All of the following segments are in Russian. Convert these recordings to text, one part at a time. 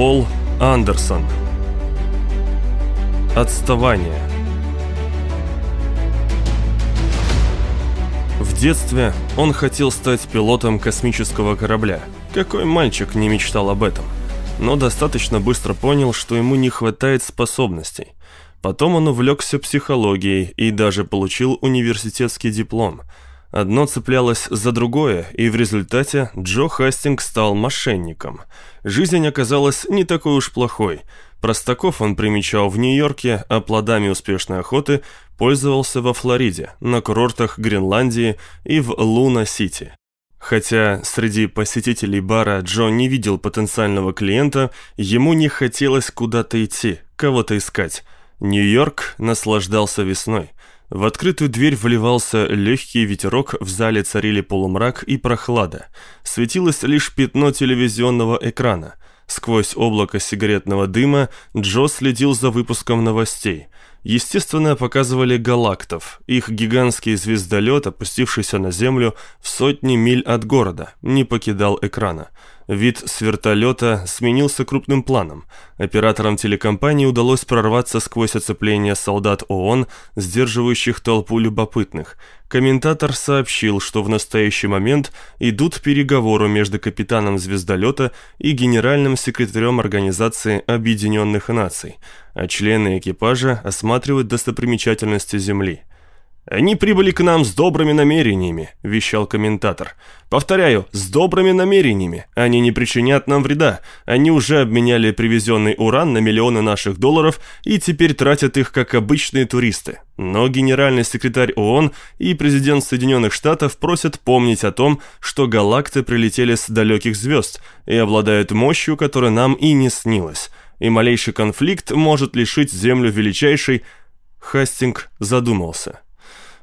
Пол Андерсон Отставание В детстве он хотел стать пилотом космического корабля. Какой мальчик не мечтал об этом? Но достаточно быстро понял, что ему не хватает способностей. Потом он увлекся психологией и даже получил университетский диплом – Одно цеплялось за другое, и в результате Джо Хастинг стал мошенником. Жизнь оказалась не такой уж плохой. Простаков он примечал в Нью-Йорке, а плодами успешной охоты пользовался во Флориде, на курортах Гренландии и в Луна-Сити. Хотя среди посетителей бара Джо не видел потенциального клиента, ему не хотелось куда-то идти, кого-то искать. Нью-Йорк наслаждался весной. В открытую дверь вливался легкий ветерок, в зале царили полумрак и прохлада. Светилось лишь пятно телевизионного экрана. Сквозь облако сигаретного дыма Джо следил за выпуском новостей. Естественно, показывали галактов. Их гигантский звездолет, опустившийся на Землю в сотни миль от города, не покидал экрана. Вид с вертолета сменился крупным планом. Операторам телекомпании удалось прорваться сквозь оцепление солдат ООН, сдерживающих толпу любопытных. Комментатор сообщил, что в настоящий момент идут переговоры между капитаном звездолета и генеральным секретарем Организации Объединенных Наций, а члены экипажа осматривают достопримечательности Земли. «Они прибыли к нам с добрыми намерениями», – вещал комментатор. «Повторяю, с добрыми намерениями. Они не причинят нам вреда. Они уже обменяли привезенный уран на миллионы наших долларов и теперь тратят их как обычные туристы. Но генеральный секретарь ООН и президент Соединенных Штатов просят помнить о том, что галакты прилетели с далеких звезд и обладают мощью, которая нам и не снилась. И малейший конфликт может лишить Землю величайшей...» Хастинг задумался.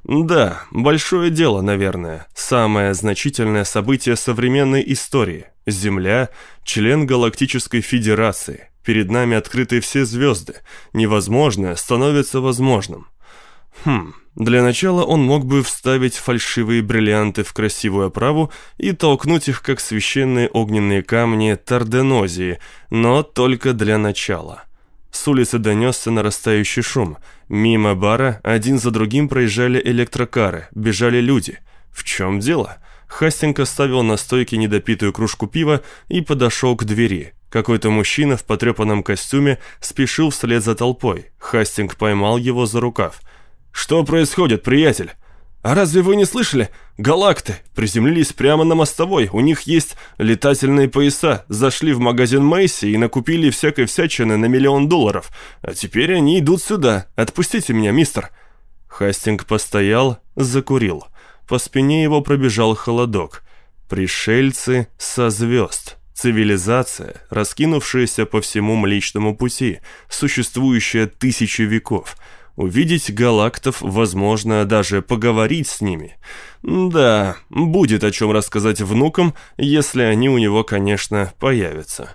Да, большое дело, наверное. Самое значительное событие современной истории. Земля – член Галактической Федерации. Перед нами открыты все звезды. Невозможное становится возможным. Хм, для начала он мог бы вставить фальшивые бриллианты в красивую оправу и толкнуть их, как священные огненные камни Тарденозии, но только для начала. С улицы донесся нарастающий шум. Мимо бара один за другим проезжали электрокары, бежали люди. В чем дело? Хастинг оставил на стойке недопитую кружку пива и подошел к двери. Какой-то мужчина в потрепанном костюме спешил вслед за толпой. Хастинг поймал его за рукав. «Что происходит, приятель?» «А разве вы не слышали? Галакты приземлились прямо на мостовой, у них есть летательные пояса, зашли в магазин Мэйси и накупили всякой всячины на миллион долларов, а теперь они идут сюда. Отпустите меня, мистер». Хастинг постоял, закурил. По спине его пробежал холодок. «Пришельцы со звезд». Цивилизация, раскинувшаяся по всему Млечному Пути, существующая тысячи веков – увидеть галактов, возможно, даже поговорить с ними. Да, будет о чем рассказать внукам, если они у него, конечно, появятся.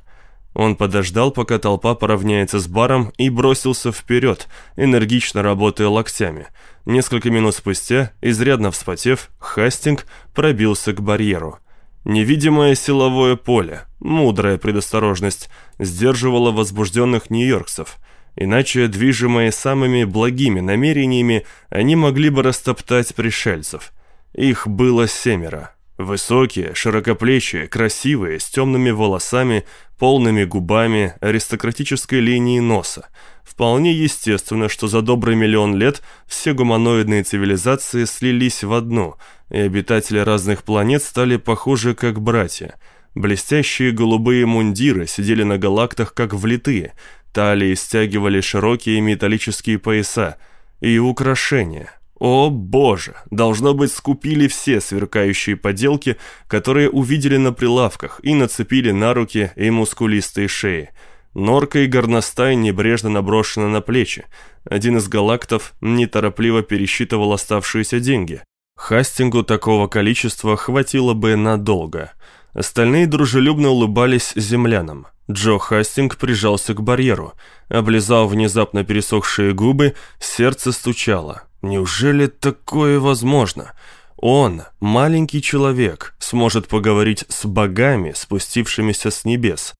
Он подождал, пока толпа поравняется с баром, и бросился вперед, энергично работая локтями. Несколько минут спустя, изрядно вспотев, Хастинг пробился к барьеру. Невидимое силовое поле, мудрая предосторожность, сдерживало возбужденных нью-йоркцев – Иначе, движимые самыми благими намерениями, они могли бы растоптать пришельцев. Их было семеро. Высокие, широкоплечие, красивые, с темными волосами, полными губами, аристократической линией носа. Вполне естественно, что за добрый миллион лет все гуманоидные цивилизации слились в одну, и обитатели разных планет стали похожи как братья. Блестящие голубые мундиры сидели на галактах как влитые – Талии стягивали широкие металлические пояса и украшения. О боже, должно быть, скупили все сверкающие поделки, которые увидели на прилавках и нацепили на руки и мускулистые шеи. Норка и горностай небрежно наброшены на плечи. Один из галактов неторопливо пересчитывал оставшиеся деньги. Хастингу такого количества хватило бы надолго. Остальные дружелюбно улыбались землянам. Джо Хастинг прижался к барьеру. Облизал внезапно пересохшие губы, сердце стучало. Неужели такое возможно? Он, маленький человек, сможет поговорить с богами, спустившимися с небес.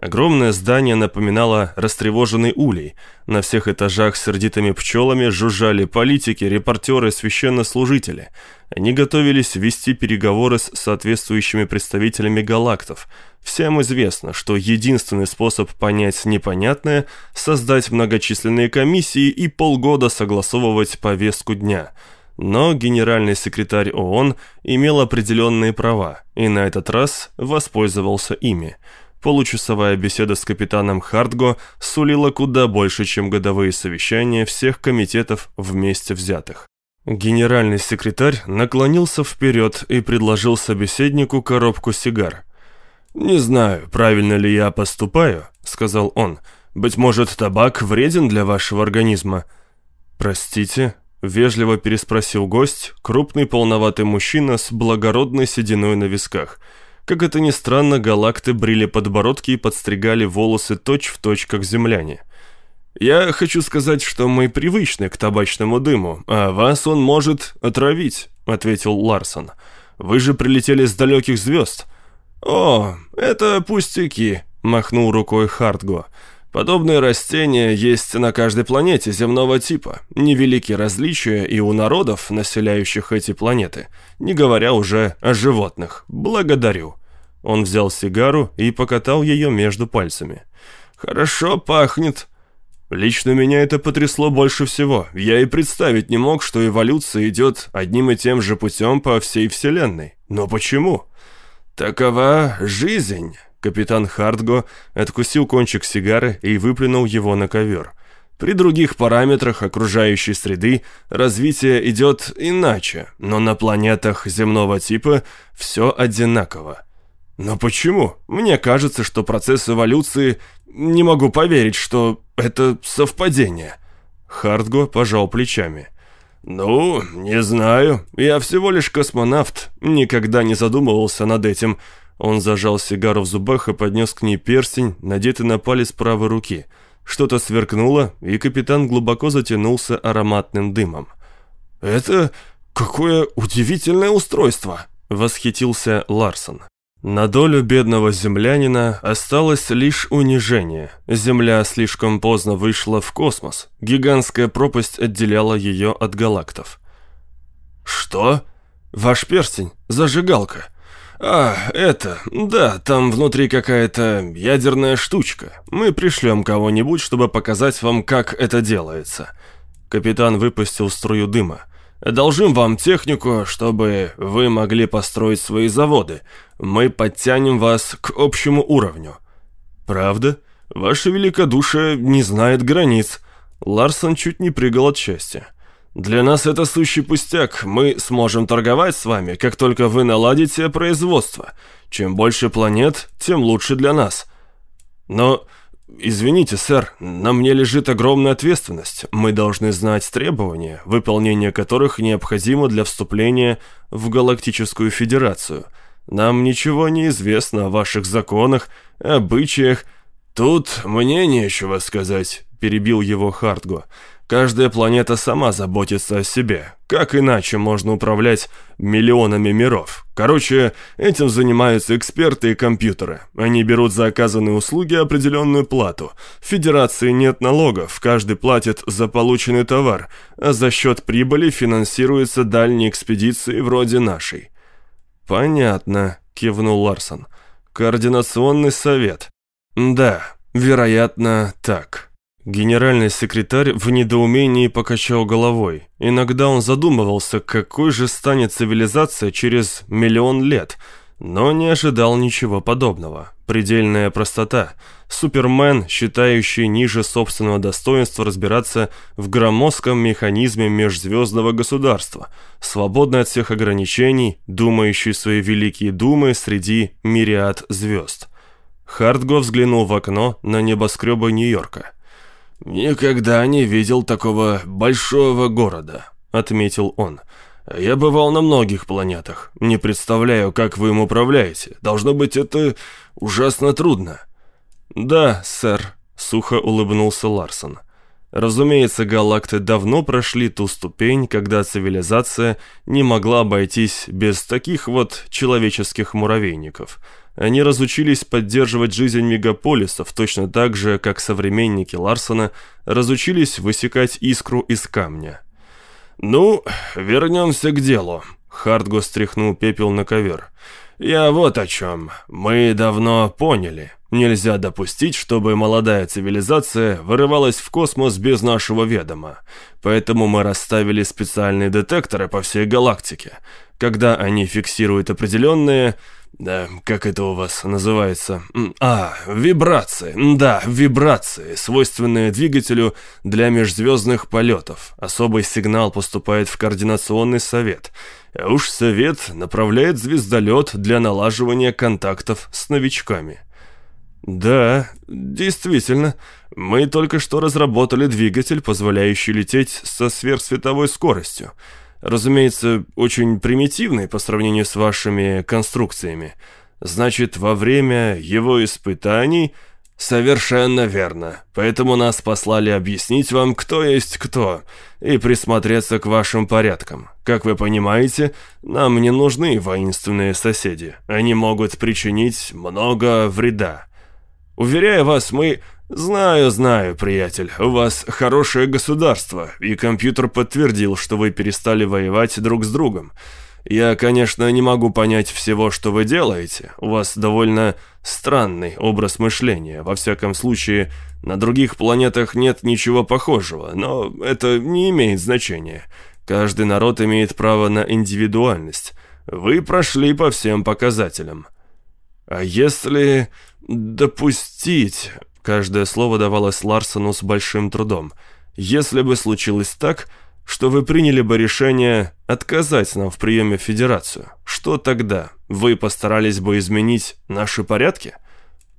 Огромное здание напоминало растревоженный улей. На всех этажах сердитыми пчелами жужжали политики, репортеры, священнослужители. Они готовились вести переговоры с соответствующими представителями галактов. Всем известно, что единственный способ понять непонятное – создать многочисленные комиссии и полгода согласовывать повестку дня – но генеральный секретарь ООН имел определенные права и на этот раз воспользовался ими – Получасовая беседа с капитаном Хартго сулила куда больше, чем годовые совещания всех комитетов вместе взятых. Генеральный секретарь наклонился вперед и предложил собеседнику коробку сигар. «Не знаю, правильно ли я поступаю», — сказал он. «Быть может, табак вреден для вашего организма?» «Простите», — вежливо переспросил гость, крупный полноватый мужчина с благородной сединой на висках — как это ни странно, галакты брили подбородки и подстригали волосы точь-в-точь, точь, как земляне. «Я хочу сказать, что мы привычны к табачному дыму, а вас он может отравить», — ответил Ларсон. «Вы же прилетели с далеких звезд». «О, это пустяки», — махнул рукой Хартго. «Подобные растения есть на каждой планете земного типа. Невелики различия и у народов, населяющих эти планеты, не говоря уже о животных. Благодарю». Он взял сигару и покатал ее между пальцами. «Хорошо пахнет». Лично меня это потрясло больше всего. Я и представить не мог, что эволюция идет одним и тем же путем по всей Вселенной. Но почему? Такова жизнь. Капитан Хартго откусил кончик сигары и выплюнул его на ковер. При других параметрах окружающей среды развитие идет иначе, но на планетах земного типа все одинаково. Но почему? Мне кажется, что процесс эволюции... Не могу поверить, что это совпадение. Хартго пожал плечами. «Ну, не знаю. Я всего лишь космонавт. Никогда не задумывался над этим». Он зажал сигару в зубах и поднес к ней перстень, надетый на палец правой руки. Что-то сверкнуло, и капитан глубоко затянулся ароматным дымом. «Это какое удивительное устройство!» — восхитился Ларсон. На долю бедного землянина осталось лишь унижение. Земля слишком поздно вышла в космос. Гигантская пропасть отделяла ее от галактов. «Что? Ваш перстень? Зажигалка?» «А, это, да, там внутри какая-то ядерная штучка. Мы пришлем кого-нибудь, чтобы показать вам, как это делается». Капитан выпустил струю дыма. Одолжим вам технику, чтобы вы могли построить свои заводы. Мы подтянем вас к общему уровню». «Правда? Ваше великодушие не знает границ». Ларсон чуть не прыгал от счастья. «Для нас это сущий пустяк. Мы сможем торговать с вами, как только вы наладите производство. Чем больше планет, тем лучше для нас». «Но «Извините, сэр, на мне лежит огромная ответственность. Мы должны знать требования, выполнение которых необходимо для вступления в Галактическую Федерацию. Нам ничего не известно о ваших законах, обычаях. Тут мне нечего сказать», — перебил его Хартго. Каждая планета сама заботится о себе. Как иначе можно управлять миллионами миров? Короче, этим занимаются эксперты и компьютеры. Они берут за оказанные услуги определенную плату. В Федерации нет налогов, каждый платит за полученный товар, а за счет прибыли финансируются дальние экспедиции вроде нашей. «Понятно», — кивнул Ларсон. «Координационный совет». «Да, вероятно, так». Генеральный секретарь в недоумении покачал головой. Иногда он задумывался, какой же станет цивилизация через миллион лет, но не ожидал ничего подобного. Предельная простота. Супермен, считающий ниже собственного достоинства разбираться в громоздком механизме межзвездного государства, свободный от всех ограничений, думающий свои великие думы среди мириад звезд. Хартго взглянул в окно на небоскребы Нью-Йорка. «Никогда не видел такого большого города», — отметил он. «Я бывал на многих планетах. Не представляю, как вы им управляете. Должно быть, это ужасно трудно». «Да, сэр», — сухо улыбнулся Ларсон. Разумеется, галакты давно прошли ту ступень, когда цивилизация не могла обойтись без таких вот человеческих муравейников — Они разучились поддерживать жизнь мегаполисов точно так же, как современники Ларсона разучились высекать искру из камня. «Ну, вернемся к делу», — Хартго стряхнул пепел на ковер. «Я вот о чем. Мы давно поняли. Нельзя допустить, чтобы молодая цивилизация вырывалась в космос без нашего ведома. Поэтому мы расставили специальные детекторы по всей галактике. Когда они фиксируют определенные да, как это у вас называется? А, вибрации. Да, вибрации, свойственные двигателю для межзвездных полетов. Особый сигнал поступает в координационный совет. А уж совет направляет звездолет для налаживания контактов с новичками. Да, действительно. Мы только что разработали двигатель, позволяющий лететь со сверхсветовой скоростью. Разумеется, очень примитивный по сравнению с вашими конструкциями. Значит, во время его испытаний... Совершенно верно. Поэтому нас послали объяснить вам, кто есть кто, и присмотреться к вашим порядкам. Как вы понимаете, нам не нужны воинственные соседи. Они могут причинить много вреда. Уверяю вас, мы «Знаю, знаю, приятель, у вас хорошее государство, и компьютер подтвердил, что вы перестали воевать друг с другом. Я, конечно, не могу понять всего, что вы делаете. У вас довольно странный образ мышления. Во всяком случае, на других планетах нет ничего похожего, но это не имеет значения. Каждый народ имеет право на индивидуальность. Вы прошли по всем показателям. А если допустить... Каждое слово давалось Ларсону с большим трудом. «Если бы случилось так, что вы приняли бы решение отказать нам в приеме в Федерацию, что тогда? Вы постарались бы изменить наши порядки?»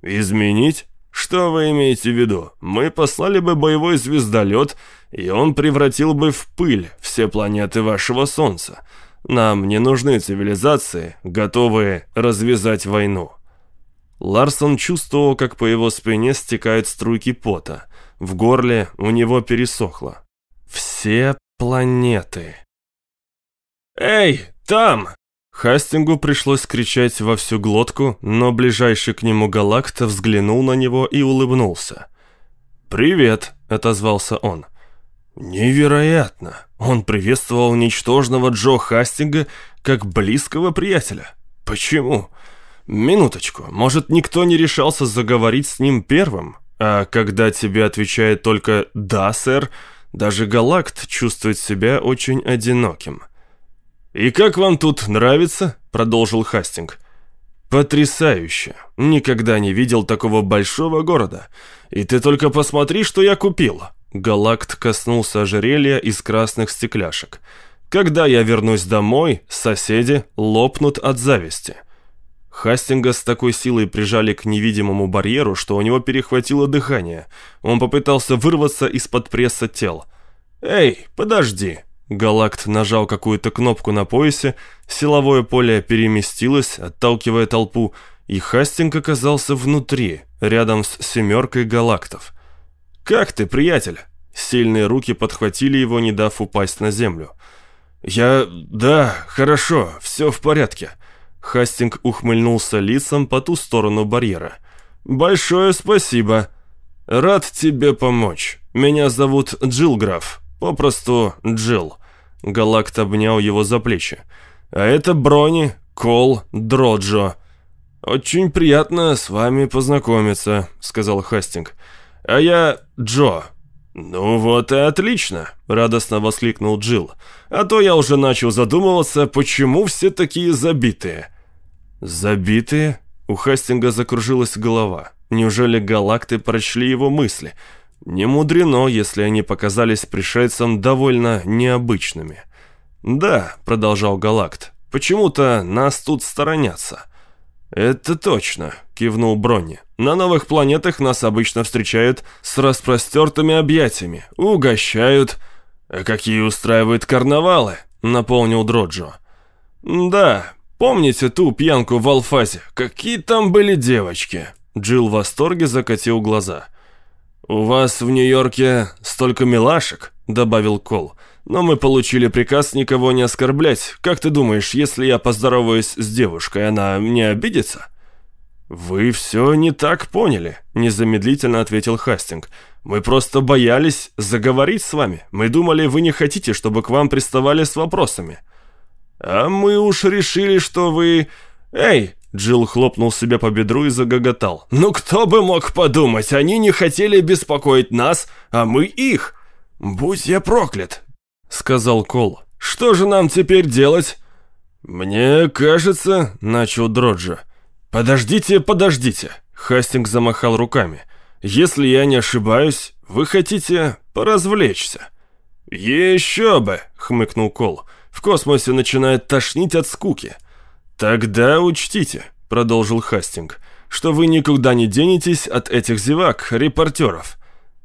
«Изменить? Что вы имеете в виду? Мы послали бы боевой звездолет, и он превратил бы в пыль все планеты вашего Солнца. Нам не нужны цивилизации, готовые развязать войну». Ларсон чувствовал, как по его спине стекают струйки пота. В горле у него пересохло. Все планеты. «Эй, там!» Хастингу пришлось кричать во всю глотку, но ближайший к нему галакта взглянул на него и улыбнулся. «Привет», — отозвался он. «Невероятно! Он приветствовал ничтожного Джо Хастинга как близкого приятеля. Почему?» «Минуточку, может, никто не решался заговорить с ним первым? А когда тебе отвечает только «да, сэр», даже Галакт чувствует себя очень одиноким». «И как вам тут нравится?» — продолжил Хастинг. «Потрясающе! Никогда не видел такого большого города. И ты только посмотри, что я купил!» Галакт коснулся ожерелья из красных стекляшек. «Когда я вернусь домой, соседи лопнут от зависти». Хастинга с такой силой прижали к невидимому барьеру, что у него перехватило дыхание. Он попытался вырваться из-под пресса тел. «Эй, подожди!» Галакт нажал какую-то кнопку на поясе, силовое поле переместилось, отталкивая толпу, и Хастинг оказался внутри, рядом с семеркой галактов. «Как ты, приятель?» Сильные руки подхватили его, не дав упасть на землю. «Я... да, хорошо, все в порядке». Хастинг ухмыльнулся лицом по ту сторону барьера. «Большое спасибо. Рад тебе помочь. Меня зовут Джилграф, попросту Джил». Галакт обнял его за плечи. «А это Брони, Кол, Дроджо». «Очень приятно с вами познакомиться», — сказал Хастинг. «А я Джо». «Ну вот и отлично», — радостно воскликнул Джилл. А то я уже начал задумываться, почему все такие забитые. Забитые? У Хастинга закружилась голова. Неужели галакты прочли его мысли? Не мудрено, если они показались пришельцам довольно необычными. «Да», — продолжал Галакт, — «почему-то нас тут сторонятся». «Это точно», — кивнул Бронни. «На новых планетах нас обычно встречают с распростертыми объятиями, угощают, «А какие устраивают карнавалы?» — наполнил Дроджо. «Да, помните ту пьянку в Алфазе? Какие там были девочки?» Джилл в восторге закатил глаза. «У вас в Нью-Йорке столько милашек», — добавил Кол. «Но мы получили приказ никого не оскорблять. Как ты думаешь, если я поздороваюсь с девушкой, она не обидится?» «Вы все не так поняли», — незамедлительно ответил Хастинг. «Мы просто боялись заговорить с вами. Мы думали, вы не хотите, чтобы к вам приставали с вопросами». «А мы уж решили, что вы...» «Эй!» — Джилл хлопнул себя по бедру и загоготал. «Ну кто бы мог подумать, они не хотели беспокоить нас, а мы их!» «Будь я проклят!» — сказал Кол. «Что же нам теперь делать?» «Мне кажется...» — начал Дроджа. «Подождите, подождите!» Хастинг замахал руками. «Если я не ошибаюсь, вы хотите поразвлечься?» «Еще бы!» — хмыкнул Кол. «В космосе начинает тошнить от скуки». «Тогда учтите», — продолжил Хастинг, «что вы никуда не денетесь от этих зевак, репортеров».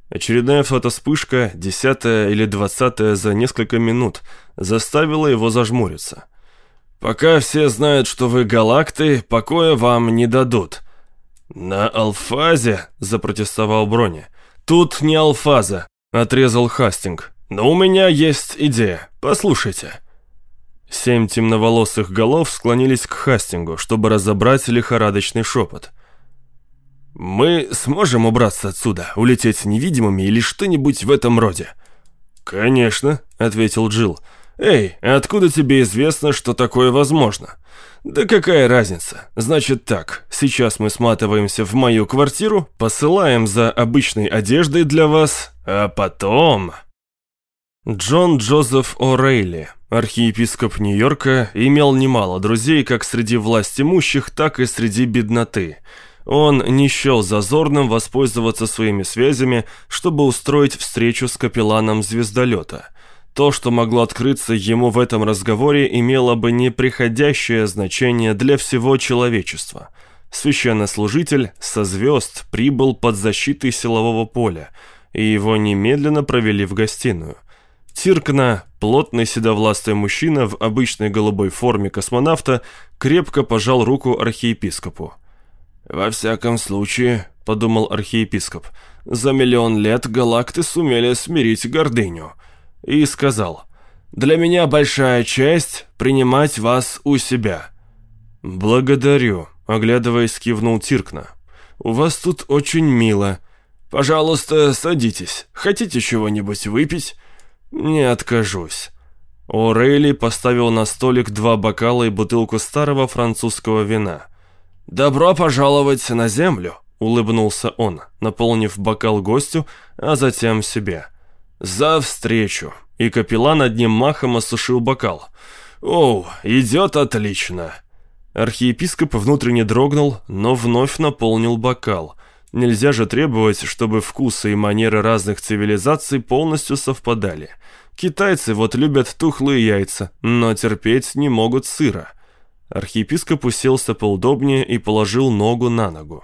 Очередная фотоспышка, десятая или двадцатая за несколько минут, заставила его зажмуриться. Пока все знают, что вы галакты, покоя вам не дадут». «На алфазе?» – запротестовал Брони. «Тут не алфаза», – отрезал Хастинг. «Но у меня есть идея. Послушайте». Семь темноволосых голов склонились к Хастингу, чтобы разобрать лихорадочный шепот. «Мы сможем убраться отсюда, улететь невидимыми или что-нибудь в этом роде?» «Конечно», — ответил Джилл. «Эй, откуда тебе известно, что такое возможно?» «Да какая разница? Значит так, сейчас мы сматываемся в мою квартиру, посылаем за обычной одеждой для вас, а потом...» Джон Джозеф О'Рейли, архиепископ Нью-Йорка, имел немало друзей как среди властимущих, так и среди бедноты. Он не счел зазорным воспользоваться своими связями, чтобы устроить встречу с капелланом звездолета – то, что могло открыться ему в этом разговоре, имело бы неприходящее значение для всего человечества. Священнослужитель со звезд прибыл под защитой силового поля, и его немедленно провели в гостиную. Тиркна, плотный седовластый мужчина в обычной голубой форме космонавта, крепко пожал руку архиепископу. «Во всяком случае», — подумал архиепископ, — «за миллион лет галакты сумели смирить гордыню» и сказал, «Для меня большая честь принимать вас у себя». «Благодарю», — оглядываясь, кивнул Тиркна. «У вас тут очень мило. Пожалуйста, садитесь. Хотите чего-нибудь выпить?» «Не откажусь». О'Рейли поставил на столик два бокала и бутылку старого французского вина. «Добро пожаловать на землю», — улыбнулся он, наполнив бокал гостю, а затем себе. «За встречу!» И капеллан одним махом осушил бокал. «Оу, идет отлично!» Архиепископ внутренне дрогнул, но вновь наполнил бокал. Нельзя же требовать, чтобы вкусы и манеры разных цивилизаций полностью совпадали. Китайцы вот любят тухлые яйца, но терпеть не могут сыра. Архиепископ уселся поудобнее и положил ногу на ногу.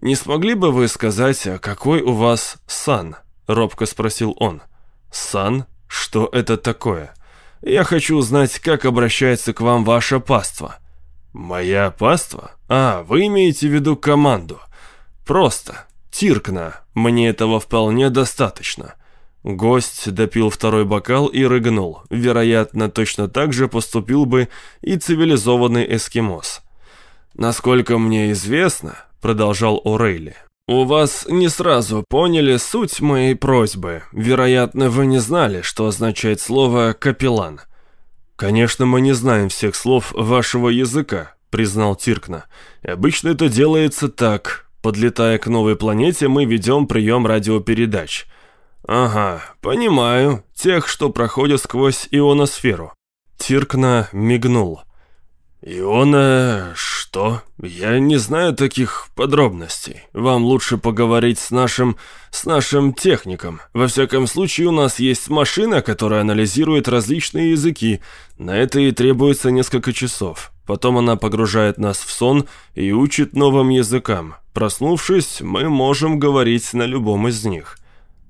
«Не смогли бы вы сказать, какой у вас сан?» — робко спросил он. «Сан? Что это такое? Я хочу узнать, как обращается к вам ваша паства». «Моя паства? А, вы имеете в виду команду?» «Просто. Тиркна. Мне этого вполне достаточно». Гость допил второй бокал и рыгнул. Вероятно, точно так же поступил бы и цивилизованный эскимос. «Насколько мне известно», — продолжал Орейли, «У вас не сразу поняли суть моей просьбы. Вероятно, вы не знали, что означает слово «капеллан». «Конечно, мы не знаем всех слов вашего языка», — признал Тиркна. «Обычно это делается так. Подлетая к новой планете, мы ведем прием радиопередач». «Ага, понимаю. Тех, что проходят сквозь ионосферу». Тиркна мигнул. «Иона... что? Я не знаю таких подробностей. Вам лучше поговорить с нашим... с нашим техником. Во всяком случае, у нас есть машина, которая анализирует различные языки. На это и требуется несколько часов. Потом она погружает нас в сон и учит новым языкам. Проснувшись, мы можем говорить на любом из них».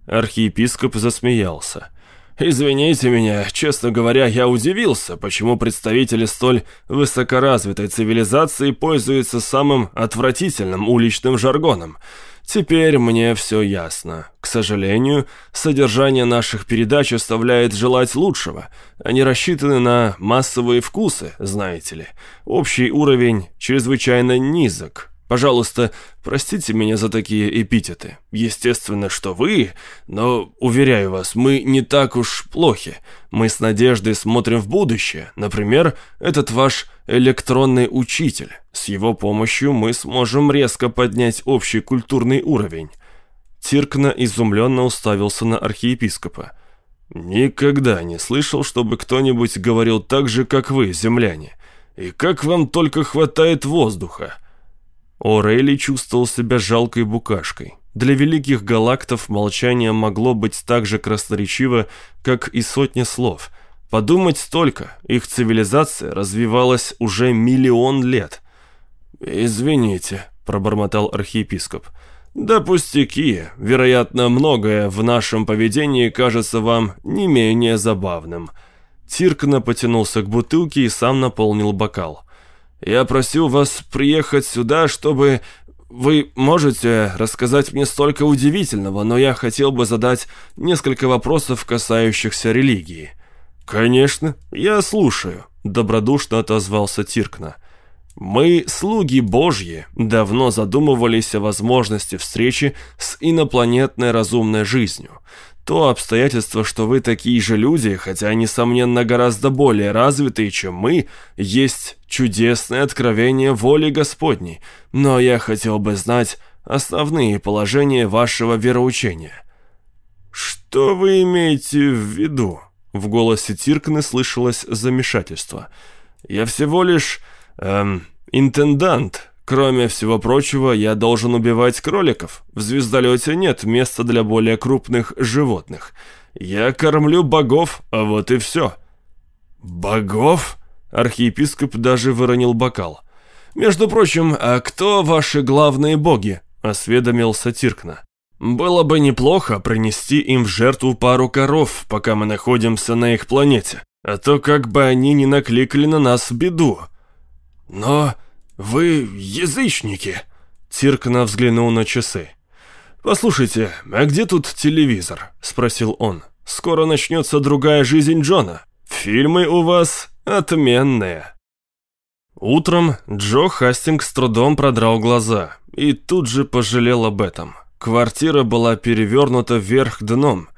Архиепископ засмеялся. Извините меня, честно говоря, я удивился, почему представители столь высокоразвитой цивилизации пользуются самым отвратительным уличным жаргоном. Теперь мне все ясно. К сожалению, содержание наших передач оставляет желать лучшего. Они рассчитаны на массовые вкусы, знаете ли. Общий уровень чрезвычайно низок. Пожалуйста, простите меня за такие эпитеты. Естественно, что вы, но, уверяю вас, мы не так уж плохи. Мы с надеждой смотрим в будущее. Например, этот ваш электронный учитель. С его помощью мы сможем резко поднять общий культурный уровень». Тиркна изумленно уставился на архиепископа. «Никогда не слышал, чтобы кто-нибудь говорил так же, как вы, земляне. И как вам только хватает воздуха!» Орейли чувствовал себя жалкой букашкой. Для великих галактов молчание могло быть так же красноречиво, как и сотни слов. Подумать столько, их цивилизация развивалась уже миллион лет. «Извините», — пробормотал архиепископ, — «Да пустяки. Вероятно, многое в нашем поведении кажется вам не менее забавным». Тиркна потянулся к бутылке и сам наполнил бокал. «Я просил вас приехать сюда, чтобы... Вы можете рассказать мне столько удивительного, но я хотел бы задать несколько вопросов, касающихся религии». «Конечно, я слушаю», — добродушно отозвался Тиркна. Мы, слуги Божьи, давно задумывались о возможности встречи с инопланетной разумной жизнью. То обстоятельство, что вы такие же люди, хотя, несомненно, гораздо более развитые, чем мы, есть чудесное откровение воли Господней, но я хотел бы знать основные положения вашего вероучения». «Что вы имеете в виду?» В голосе Тиркны слышалось замешательство. «Я всего лишь Эм, интендант. Кроме всего прочего, я должен убивать кроликов. В звездолете нет места для более крупных животных. Я кормлю богов, а вот и все. Богов? Архиепископ даже выронил бокал. «Между прочим, а кто ваши главные боги?» – осведомился Тиркна. «Было бы неплохо принести им в жертву пару коров, пока мы находимся на их планете, а то как бы они не накликали на нас беду. «Но вы язычники!» Тиркна взглянул на часы. «Послушайте, а где тут телевизор?» – спросил он. «Скоро начнется другая жизнь Джона. Фильмы у вас отменные». Утром Джо Хастинг с трудом продрал глаза и тут же пожалел об этом. Квартира была перевернута вверх дном.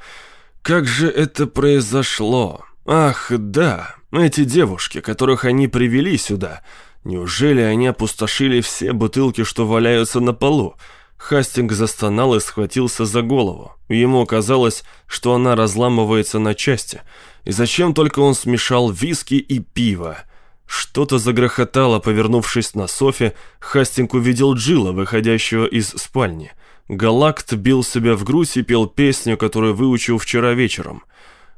Как же это произошло? Ах, да, эти девушки, которых они привели сюда – Неужели они опустошили все бутылки, что валяются на полу? Хастинг застонал и схватился за голову. Ему казалось, что она разламывается на части. И зачем только он смешал виски и пиво? Что-то загрохотало, повернувшись на софе, Хастинг увидел Джилла, выходящего из спальни. Галакт бил себя в грудь и пел песню, которую выучил вчера вечером.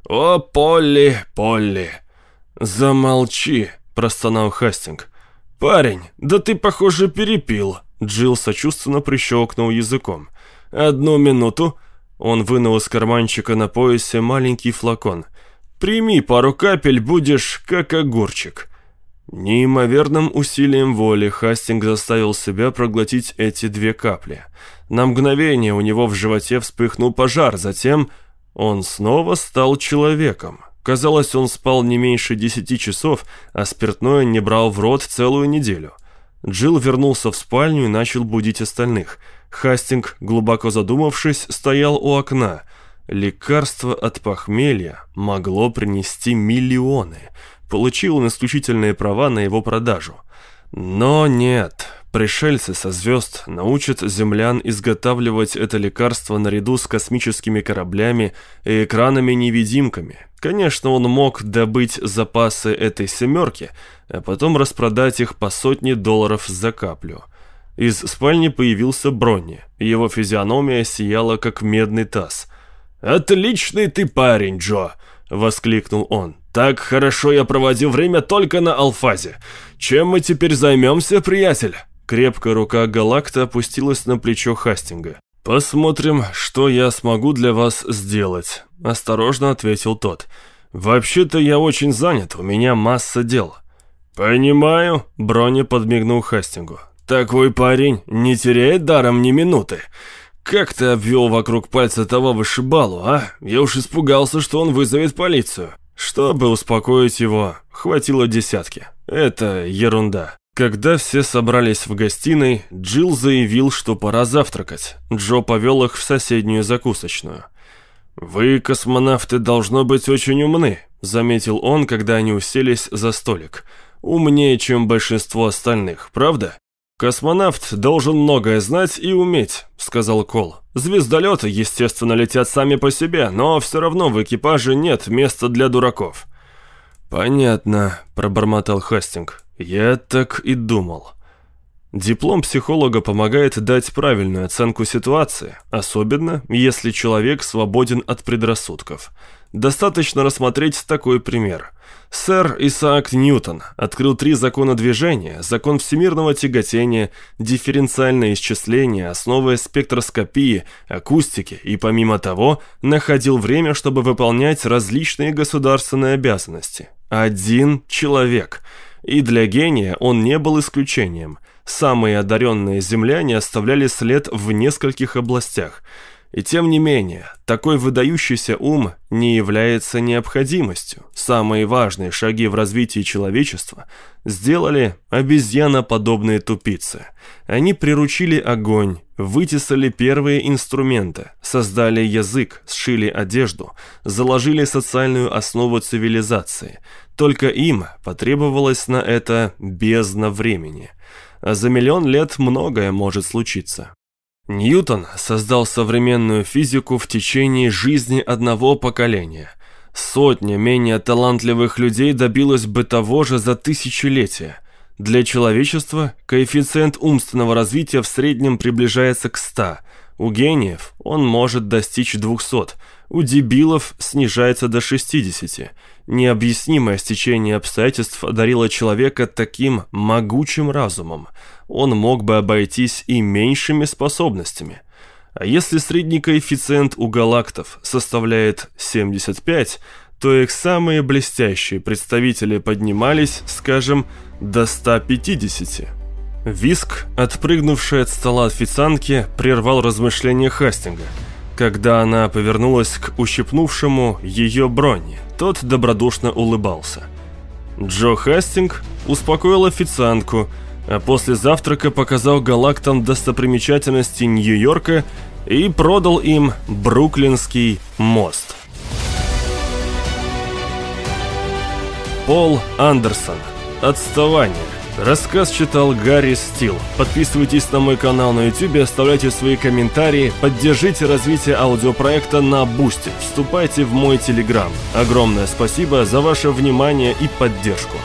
«О, Полли, Полли!» «Замолчи!» – простонал Хастинг. «Парень, да ты, похоже, перепил», — Джилл сочувственно прищелкнул языком. «Одну минуту». Он вынул из карманчика на поясе маленький флакон. «Прими пару капель, будешь как огурчик». Неимоверным усилием воли Хастинг заставил себя проглотить эти две капли. На мгновение у него в животе вспыхнул пожар, затем он снова стал человеком. Казалось, он спал не меньше десяти часов, а спиртное не брал в рот целую неделю. Джилл вернулся в спальню и начал будить остальных. Хастинг, глубоко задумавшись, стоял у окна. Лекарство от похмелья могло принести миллионы. Получил он исключительные права на его продажу. Но нет, Пришельцы со звезд научат землян изготавливать это лекарство наряду с космическими кораблями и экранами-невидимками. Конечно, он мог добыть запасы этой семерки, а потом распродать их по сотне долларов за каплю. Из спальни появился Бронни. Его физиономия сияла, как медный таз. «Отличный ты парень, Джо!» — воскликнул он. «Так хорошо я проводил время только на Алфазе. Чем мы теперь займемся, приятель?» Крепкая рука Галакта опустилась на плечо Хастинга. «Посмотрим, что я смогу для вас сделать», – осторожно ответил тот. «Вообще-то я очень занят, у меня масса дел». «Понимаю», – Броня подмигнул Хастингу. «Такой парень не теряет даром ни минуты. Как ты обвел вокруг пальца того вышибалу, а? Я уж испугался, что он вызовет полицию». Чтобы успокоить его, хватило десятки. Это ерунда. Когда все собрались в гостиной, Джилл заявил, что пора завтракать. Джо повел их в соседнюю закусочную. «Вы, космонавты, должно быть очень умны», — заметил он, когда они уселись за столик. «Умнее, чем большинство остальных, правда?» «Космонавт должен многое знать и уметь», — сказал Кол. «Звездолеты, естественно, летят сами по себе, но все равно в экипаже нет места для дураков». «Понятно», — пробормотал Хастинг. «Я так и думал». Диплом психолога помогает дать правильную оценку ситуации, особенно если человек свободен от предрассудков. Достаточно рассмотреть такой пример. Сэр Исаак Ньютон открыл три закона движения, закон всемирного тяготения, дифференциальное исчисление, основы спектроскопии, акустики и, помимо того, находил время, чтобы выполнять различные государственные обязанности. Один человек. И для гения он не был исключением – Самые одаренные земляне оставляли след в нескольких областях. И тем не менее, такой выдающийся ум не является необходимостью. Самые важные шаги в развитии человечества сделали обезьяноподобные тупицы. Они приручили огонь, вытесали первые инструменты, создали язык, сшили одежду, заложили социальную основу цивилизации. Только им потребовалось на это бездна времени – а за миллион лет многое может случиться. Ньютон создал современную физику в течение жизни одного поколения. Сотня менее талантливых людей добилась бы того же за тысячелетия. Для человечества коэффициент умственного развития в среднем приближается к 100. У гениев он может достичь 200, у дебилов снижается до 60. Необъяснимое стечение обстоятельств одарило человека таким могучим разумом. Он мог бы обойтись и меньшими способностями. А если средний коэффициент у галактов составляет 75, то их самые блестящие представители поднимались, скажем, до 150. Виск, отпрыгнувший от стола официантки, прервал размышления Хастинга – когда она повернулась к ущипнувшему ее броне, тот добродушно улыбался. Джо Хастинг успокоил официантку, а после завтрака показал галактам достопримечательности Нью-Йорка и продал им Бруклинский мост. Пол Андерсон. Отставание. Рассказ читал Гарри Стил. Подписывайтесь на мой канал на YouTube, оставляйте свои комментарии, поддержите развитие аудиопроекта на Boosty, вступайте в мой Телеграм. Огромное спасибо за ваше внимание и поддержку.